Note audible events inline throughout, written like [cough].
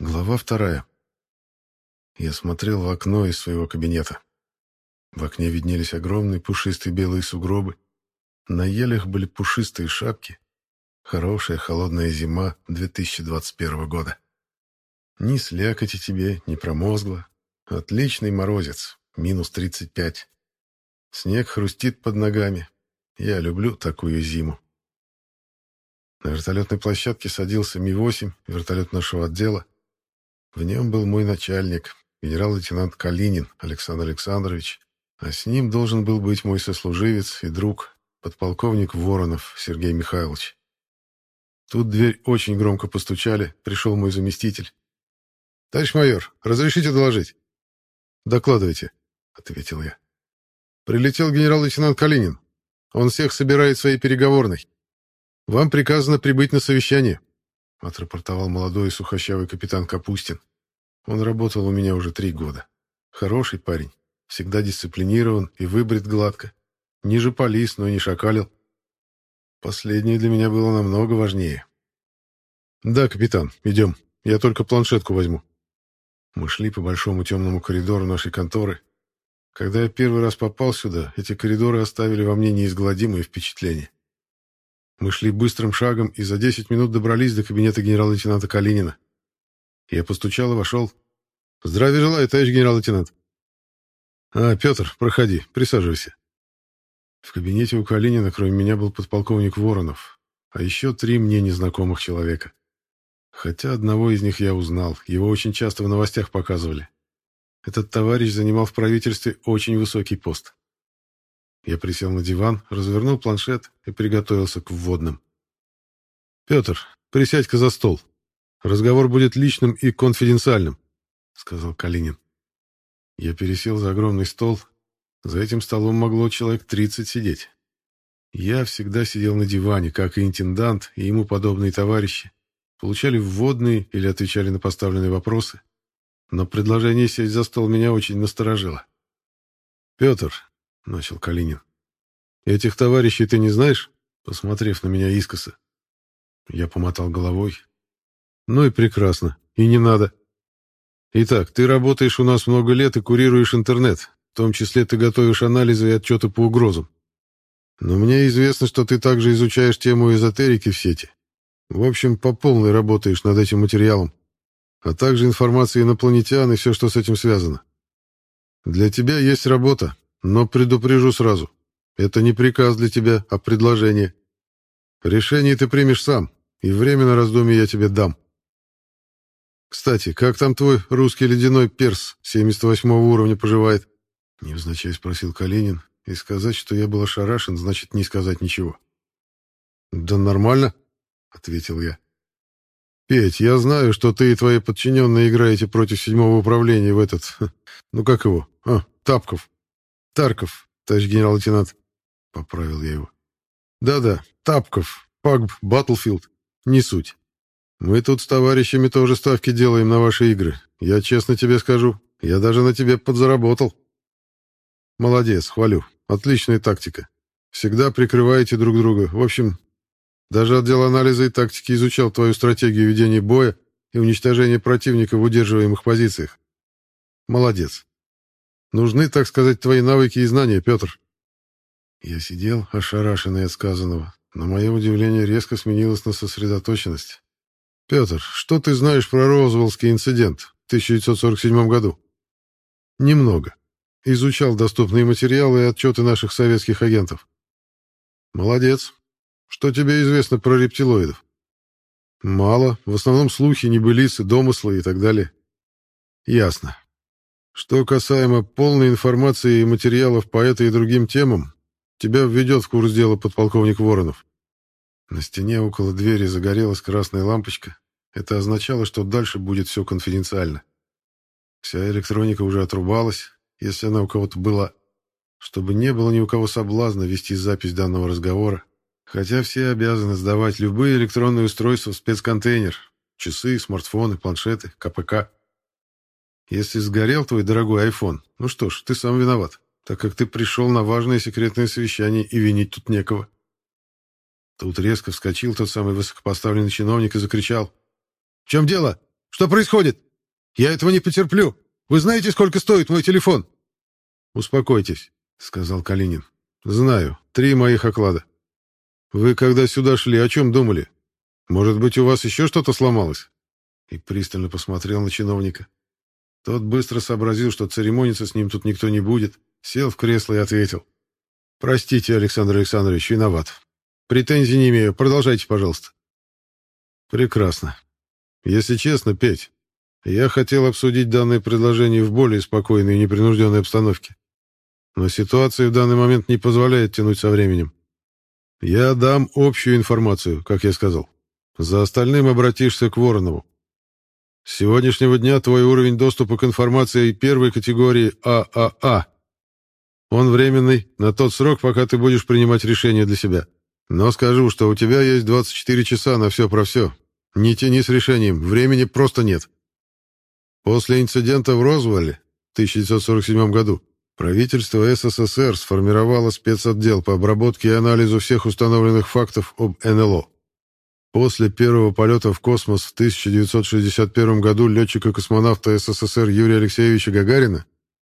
Глава вторая. Я смотрел в окно из своего кабинета. В окне виднелись огромные пушистые белые сугробы. На елях были пушистые шапки. Хорошая холодная зима 2021 года. Ни слякоти тебе, ни промозгло. Отличный морозец, минус 35. Снег хрустит под ногами. Я люблю такую зиму. На вертолетной площадке садился Ми-8, вертолет нашего отдела. В нем был мой начальник, генерал-лейтенант Калинин Александр Александрович, а с ним должен был быть мой сослуживец и друг, подполковник Воронов Сергей Михайлович. Тут дверь очень громко постучали, пришел мой заместитель. «Товарищ майор, разрешите доложить?» «Докладывайте», — ответил я. «Прилетел генерал-лейтенант Калинин. Он всех собирает в своей переговорной. Вам приказано прибыть на совещание отрапортовал молодой сухощавый капитан Капустин. Он работал у меня уже три года. Хороший парень, всегда дисциплинирован и выбрит гладко. Ниже полис, но не шакалил. Последнее для меня было намного важнее. «Да, капитан, идем. Я только планшетку возьму». Мы шли по большому темному коридору нашей конторы. Когда я первый раз попал сюда, эти коридоры оставили во мне неизгладимые впечатления. Мы шли быстрым шагом и за 10 минут добрались до кабинета генерал-лейтенанта Калинина. Я постучал и вошел. «Здравия желаю, товарищ генерал-лейтенант». «А, Петр, проходи, присаживайся». В кабинете у Калинина, кроме меня, был подполковник Воронов, а еще три мне незнакомых человека. Хотя одного из них я узнал, его очень часто в новостях показывали. Этот товарищ занимал в правительстве очень высокий пост. Я присел на диван, развернул планшет и приготовился к вводным. «Петр, присядь-ка за стол. Разговор будет личным и конфиденциальным», — сказал Калинин. Я пересел за огромный стол. За этим столом могло человек тридцать сидеть. Я всегда сидел на диване, как и интендант и ему подобные товарищи. Получали вводные или отвечали на поставленные вопросы. Но предложение сесть за стол меня очень насторожило. «Петр, — начал Калинин. «Этих товарищей ты не знаешь?» Посмотрев на меня искоса. Я помотал головой. «Ну и прекрасно. И не надо. Итак, ты работаешь у нас много лет и курируешь интернет. В том числе ты готовишь анализы и отчеты по угрозам. Но мне известно, что ты также изучаешь тему эзотерики в сети. В общем, по полной работаешь над этим материалом, а также информацией инопланетян и все, что с этим связано. Для тебя есть работа, но предупрежу сразу. Это не приказ для тебя, а предложение. Решение ты примешь сам, и время на раздумье я тебе дам. Кстати, как там твой русский ледяной перс 78 уровня поживает? Невзначай спросил Калинин, и сказать, что я был ошарашен, значит не сказать ничего. Да нормально, ответил я. Петь, я знаю, что ты и твои подчиненные играете против седьмого управления в этот... [laughs] Ну как его? А, Тапков. Тарков, товарищ генерал-лейтенант. Поправил я его. Да-да, Тапков, Пагб, Баттлфилд. Не суть. Мы тут с товарищами тоже ставки делаем на ваши игры. Я честно тебе скажу, я даже на тебе подзаработал. Молодец, хвалю. Отличная тактика. Всегда прикрываете друг друга. В общем, даже отдел анализа и тактики изучал твою стратегию ведения боя и уничтожения противника в удерживаемых позициях. Молодец. Нужны, так сказать, твои навыки и знания, Петр». Я сидел, ошарашенный от сказанного, но мое удивление резко сменилось на сосредоточенность. «Петр, что ты знаешь про Розвеллский инцидент в 1947 году?» «Немного. Изучал доступные материалы и отчеты наших советских агентов». «Молодец. Что тебе известно про рептилоидов?» «Мало. В основном слухи, небылицы, домыслы и так далее». «Ясно. Что касаемо полной информации и материалов по этой и другим темам, тебя введет в курс дела подполковник Воронов. На стене около двери загорелась красная лампочка. Это означало, что дальше будет все конфиденциально. Вся электроника уже отрубалась, если она у кого-то была, чтобы не было ни у кого соблазна вести запись данного разговора, хотя все обязаны сдавать любые электронные устройства в спецконтейнер, часы, смартфоны, планшеты, КПК. Если сгорел твой дорогой айфон, ну что ж, ты сам виноват, так как ты пришел на важное секретное совещание и винить тут некого. Тут резко вскочил тот самый высокопоставленный чиновник и закричал. «В чем дело? Что происходит? Я этого не потерплю. Вы знаете, сколько стоит мой телефон?» «Успокойтесь», — сказал Калинин. «Знаю. Три моих оклада. Вы, когда сюда шли, о чем думали? Может быть, у вас еще что-то сломалось?» И пристально посмотрел на чиновника. Тот быстро сообразил, что церемониться с ним тут никто не будет, сел в кресло и ответил. «Простите, Александр Александрович, виноват. Претензий не имею. Продолжайте, пожалуйста». «Прекрасно. Если честно, Петь, я хотел обсудить данное предложение в более спокойной и непринужденной обстановке. Но ситуация в данный момент не позволяет тянуть со временем. Я дам общую информацию, как я сказал. За остальным обратишься к Воронову. С сегодняшнего дня твой уровень доступа к информации первой категории ААА. Он временный, на тот срок, пока ты будешь принимать решение для себя. Но скажу, что у тебя есть 24 часа на все про все. Не тяни с решением, времени просто нет. После инцидента в Розвале в 1947 году правительство СССР сформировало спецотдел по обработке и анализу всех установленных фактов об НЛО. После первого полета в космос в 1961 году летчика-космонавта СССР Юрия Алексеевича Гагарина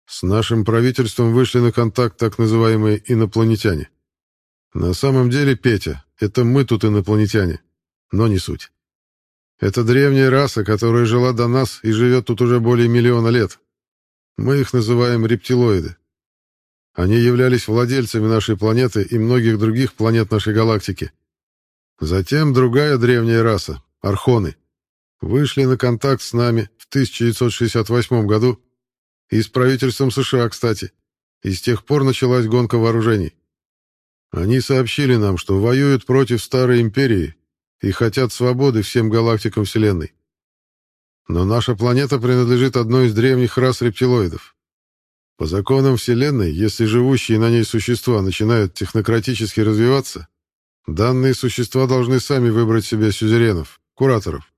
с нашим правительством вышли на контакт так называемые инопланетяне. На самом деле, Петя, это мы тут инопланетяне, но не суть. Это древняя раса, которая жила до нас и живет тут уже более миллиона лет. Мы их называем рептилоиды. Они являлись владельцами нашей планеты и многих других планет нашей галактики. Затем другая древняя раса, архоны, вышли на контакт с нами в 1968 году и с правительством США, кстати, и с тех пор началась гонка вооружений. Они сообщили нам, что воюют против Старой Империи и хотят свободы всем галактикам Вселенной. Но наша планета принадлежит одной из древних рас рептилоидов. По законам Вселенной, если живущие на ней существа начинают технократически развиваться, Данные существа должны сами выбрать себе сюзеренов, кураторов.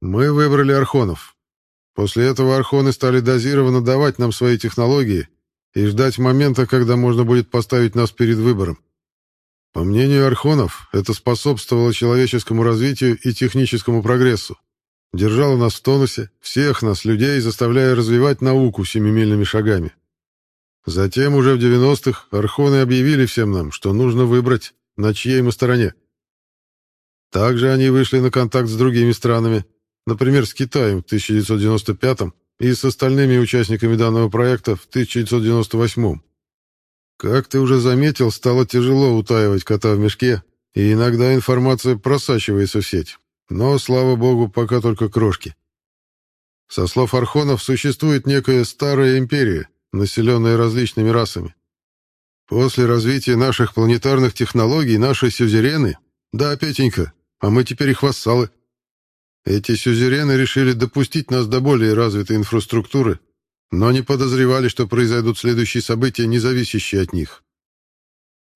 Мы выбрали архонов. После этого архоны стали дозированно давать нам свои технологии и ждать момента, когда можно будет поставить нас перед выбором. По мнению архонов, это способствовало человеческому развитию и техническому прогрессу. Держало нас в тонусе, всех нас, людей, заставляя развивать науку семимильными шагами. Затем, уже в 90-х, архоны объявили всем нам, что нужно выбрать, на чьей мы стороне. Также они вышли на контакт с другими странами, например, с Китаем в 1995 и с остальными участниками данного проекта в 1998. Как ты уже заметил, стало тяжело утаивать кота в мешке, и иногда информация просачивается в сеть. Но, слава богу, пока только крошки. Со слов Архонов, существует некая старая империя, населенная различными расами. После развития наших планетарных технологий наши сюзерены... Да, Петенька, а мы теперь их вассалы. Эти сюзерены решили допустить нас до более развитой инфраструктуры, но не подозревали, что произойдут следующие события, не зависящие от них.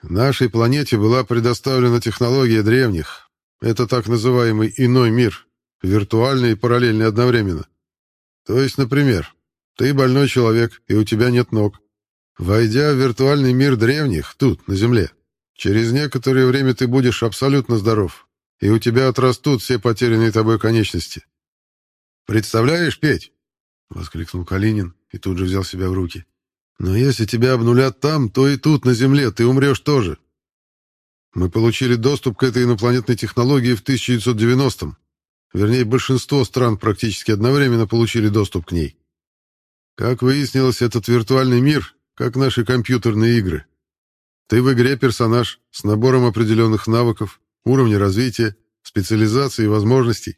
Нашей планете была предоставлена технология древних. Это так называемый иной мир, виртуальный и параллельный одновременно. То есть, например, ты больной человек, и у тебя нет ног. Войдя в виртуальный мир древних, тут, на Земле, через некоторое время ты будешь абсолютно здоров, и у тебя отрастут все потерянные тобой конечности. «Представляешь, Петь?» — воскликнул Калинин и тут же взял себя в руки. «Но если тебя обнулят там, то и тут, на Земле, ты умрешь тоже. Мы получили доступ к этой инопланетной технологии в 1990-м. Вернее, большинство стран практически одновременно получили доступ к ней. Как выяснилось, этот виртуальный мир как наши компьютерные игры. Ты в игре персонаж с набором определенных навыков, уровня развития, специализации и возможностей.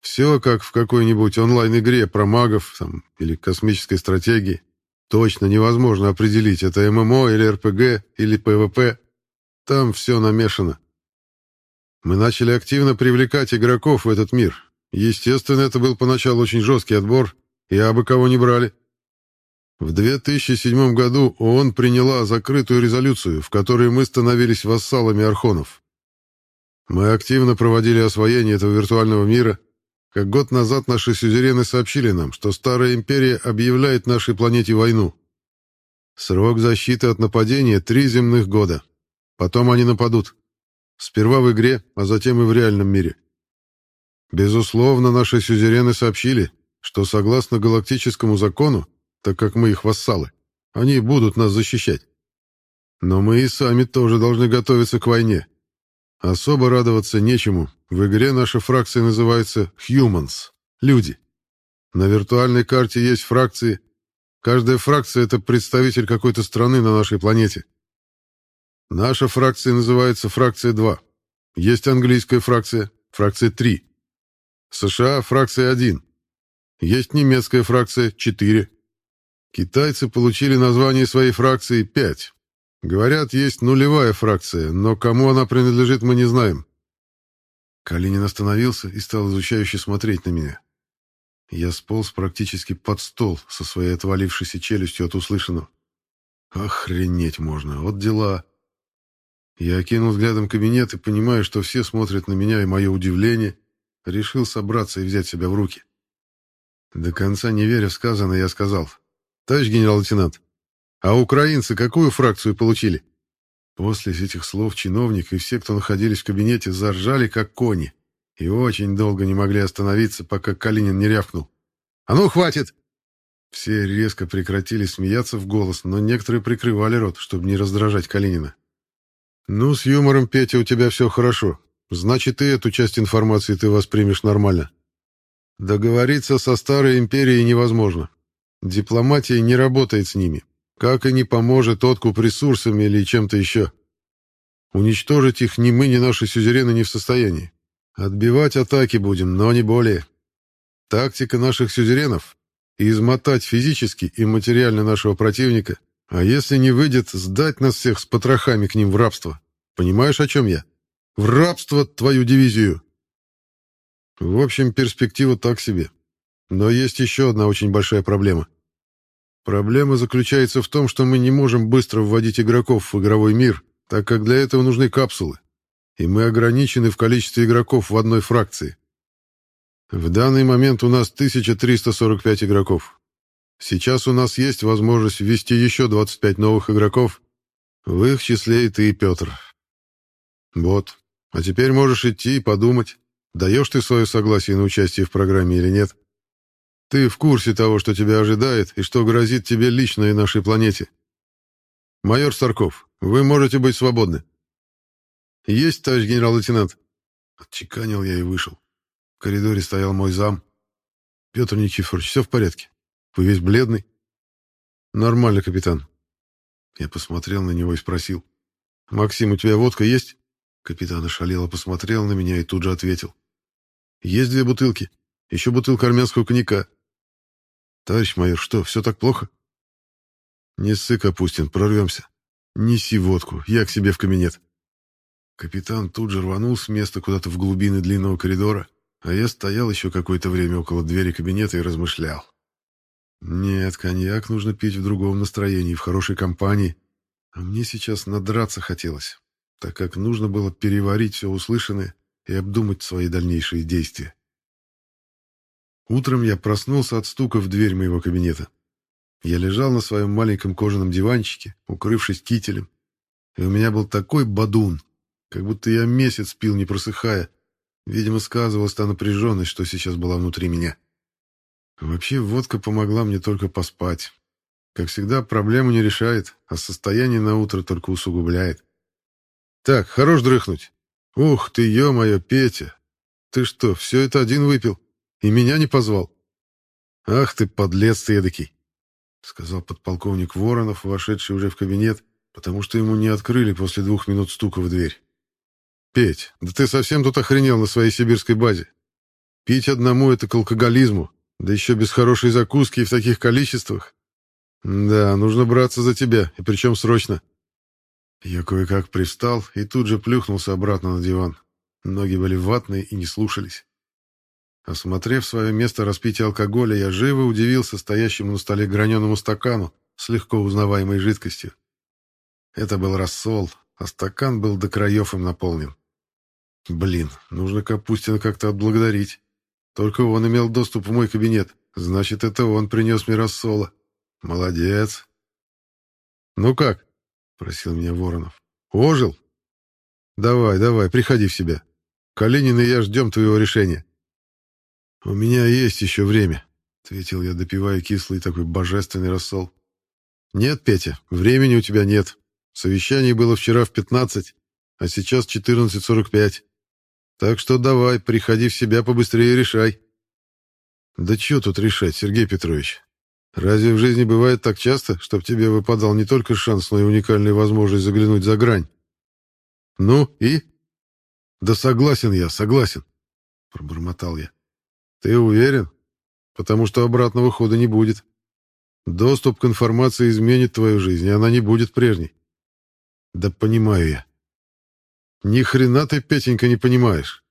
Все как в какой-нибудь онлайн-игре про магов там, или космической стратегии. Точно невозможно определить, это ММО или РПГ или ПВП. Там все намешано. Мы начали активно привлекать игроков в этот мир. Естественно, это был поначалу очень жесткий отбор, и абы кого не брали. В 2007 году ООН приняла закрытую резолюцию, в которой мы становились вассалами архонов. Мы активно проводили освоение этого виртуального мира. Как год назад наши сюзерены сообщили нам, что Старая Империя объявляет нашей планете войну. Срок защиты от нападения — три земных года. Потом они нападут. Сперва в игре, а затем и в реальном мире. Безусловно, наши сюзерены сообщили, что согласно галактическому закону, так как мы их вассалы, они будут нас защищать. Но мы и сами тоже должны готовиться к войне. Особо радоваться нечему. В игре наша фракция называется Humans — люди. На виртуальной карте есть фракции. Каждая фракция — это представитель какой-то страны на нашей планете. Наша фракция называется фракция 2. Есть английская фракция, фракция 3. США — фракция 1. Есть немецкая фракция 4. Китайцы получили название своей фракции 5. Говорят, есть нулевая фракция, но кому она принадлежит, мы не знаем. Калинин остановился и стал изучающе смотреть на меня. Я сполз практически под стол со своей отвалившейся челюстью от услышанного. Охренеть можно, вот дела. Я окинул взглядом кабинет и, понимая, что все смотрят на меня и мое удивление, решил собраться и взять себя в руки. До конца не веря в сказанное, я сказал, «Товарищ генерал-лейтенант, а украинцы какую фракцию получили? После этих слов чиновник и все, кто находились в кабинете, заржали, как кони, и очень долго не могли остановиться, пока Калинин не рявкнул. «А ну, хватит!» Все резко прекратили смеяться в голос, но некоторые прикрывали рот, чтобы не раздражать Калинина. «Ну, с юмором, Петя, у тебя все хорошо. Значит, и эту часть информации ты воспримешь нормально. Договориться со Старой Империей невозможно. Дипломатия не работает с ними. Как и не поможет откуп ресурсами или чем-то еще. Уничтожить их ни мы, ни наши сюзерены не в состоянии. Отбивать атаки будем, но не более. Тактика наших сюзеренов — измотать физически и материально нашего противника, а если не выйдет, сдать нас всех с потрохами к ним в рабство. Понимаешь, о чем я? В рабство твою дивизию! В общем, перспектива так себе. Но есть еще одна очень большая проблема — Проблема заключается в том, что мы не можем быстро вводить игроков в игровой мир, так как для этого нужны капсулы, и мы ограничены в количестве игроков в одной фракции. В данный момент у нас 1345 игроков. Сейчас у нас есть возможность ввести еще 25 новых игроков, в их числе и ты, Петр. Вот. А теперь можешь идти и подумать, даешь ты свое согласие на участие в программе или нет. Ты в курсе того, что тебя ожидает и что грозит тебе лично и нашей планете. Майор Старков, вы можете быть свободны. Есть, товарищ генерал-лейтенант. Отчеканил я и вышел. В коридоре стоял мой зам. Петр Никифорович, все в порядке? Вы весь бледный? Нормально, капитан. Я посмотрел на него и спросил. «Максим, у тебя водка есть?» Капитан ошалело посмотрел на меня и тут же ответил. «Есть две бутылки. Еще бутылка армянского коньяка. «Товарищ майор, что, все так плохо?» «Не ссы, Капустин, прорвемся. Неси водку, я к себе в кабинет». Капитан тут же рванул с места куда-то в глубины длинного коридора, а я стоял еще какое-то время около двери кабинета и размышлял. «Нет, коньяк нужно пить в другом настроении, в хорошей компании. А мне сейчас надраться хотелось, так как нужно было переварить все услышанное и обдумать свои дальнейшие действия. Утром я проснулся от стука в дверь моего кабинета. Я лежал на своем маленьком кожаном диванчике, укрывшись кителем, и у меня был такой бадун, как будто я месяц пил, не просыхая. Видимо, сказывалась та напряженность, что сейчас была внутри меня. Вообще, водка помогла мне только поспать. Как всегда, проблему не решает, а состояние на утро только усугубляет. Так, хорош дрыхнуть. Ух ты, ё-моё, Петя! Ты что, все это один выпил? И меня не позвал. Ах ты, подлец ты эдакий, сказал подполковник Воронов, вошедший уже в кабинет, потому что ему не открыли после двух минут стука в дверь. Петь, да ты совсем тут охренел на своей сибирской базе. Пить одному — это к алкоголизму, да еще без хорошей закуски и в таких количествах. Да, нужно браться за тебя, и причем срочно. Я кое-как привстал и тут же плюхнулся обратно на диван. Ноги были ватные и не слушались. Осмотрев свое место распития алкоголя, я живо удивился стоящему на столе граненому стакану с легко узнаваемой жидкостью. Это был рассол, а стакан был до краев им наполнен. Блин, нужно Капустина как-то отблагодарить. Только он имел доступ в мой кабинет. Значит, это он принес мне рассола. Молодец. «Ну как?» — просил меня Воронов. «Ожил?» «Давай, давай, приходи в себя. Калинин и я ждем твоего решения». «У меня есть еще время», — ответил я, допивая кислый такой божественный рассол. «Нет, Петя, времени у тебя нет. Совещание было вчера в пятнадцать, а сейчас четырнадцать сорок пять. Так что давай, приходи в себя побыстрее решай». «Да что тут решать, Сергей Петрович? Разве в жизни бывает так часто, чтобы тебе выпадал не только шанс, но и уникальная возможность заглянуть за грань? Ну и? Да согласен я, согласен, пробормотал я. Ты уверен? Потому что обратного хода не будет. Доступ к информации изменит твою жизнь, и она не будет прежней. Да понимаю я. Ни хрена ты, Петенька, не понимаешь.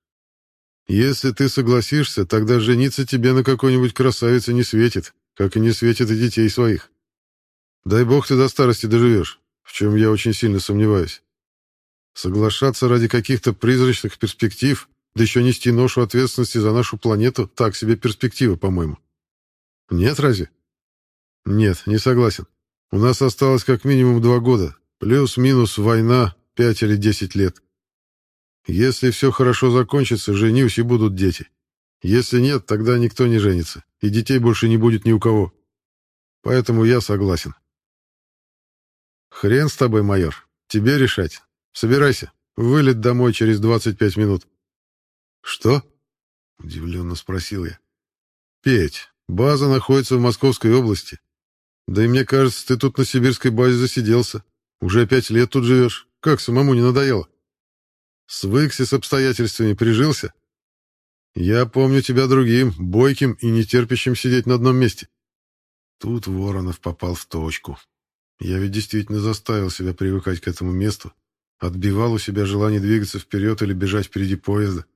Если ты согласишься, тогда жениться тебе на какой-нибудь красавице не светит как и не светит и детей своих. Дай бог ты до старости доживешь, в чем я очень сильно сомневаюсь. Соглашаться ради каких-то призрачных перспектив, да еще нести ношу ответственности за нашу планету, так себе перспектива, по-моему. Нет, разве? Нет, не согласен. У нас осталось как минимум два года, плюс-минус война пять или десять лет. Если все хорошо закончится, женюсь и будут дети. Если нет, тогда никто не женится, и детей больше не будет ни у кого. Поэтому я согласен. Хрен с тобой, майор. Тебе решать. Собирайся. Вылет домой через 25 минут. Что? Удивленно спросил я. Петь, база находится в Московской области. Да и мне кажется, ты тут на сибирской базе засиделся. Уже пять лет тут живешь. Как, самому не надоело? Свыкся с обстоятельствами, прижился? Я помню тебя другим, бойким и нетерпящим сидеть на одном месте. Тут Воронов попал в точку. Я ведь действительно заставил себя привыкать к этому месту, отбивал у себя желание двигаться вперед или бежать впереди поезда.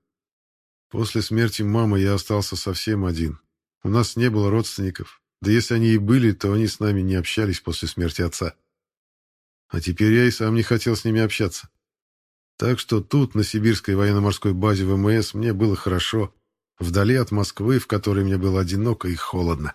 После смерти мамы я остался совсем один. У нас не было родственников, да если они и были, то они с нами не общались после смерти отца. А теперь я и сам не хотел с ними общаться. Так что тут, на сибирской военно-морской базе ВМС, мне было хорошо, вдали от Москвы, в которой мне было одиноко и холодно.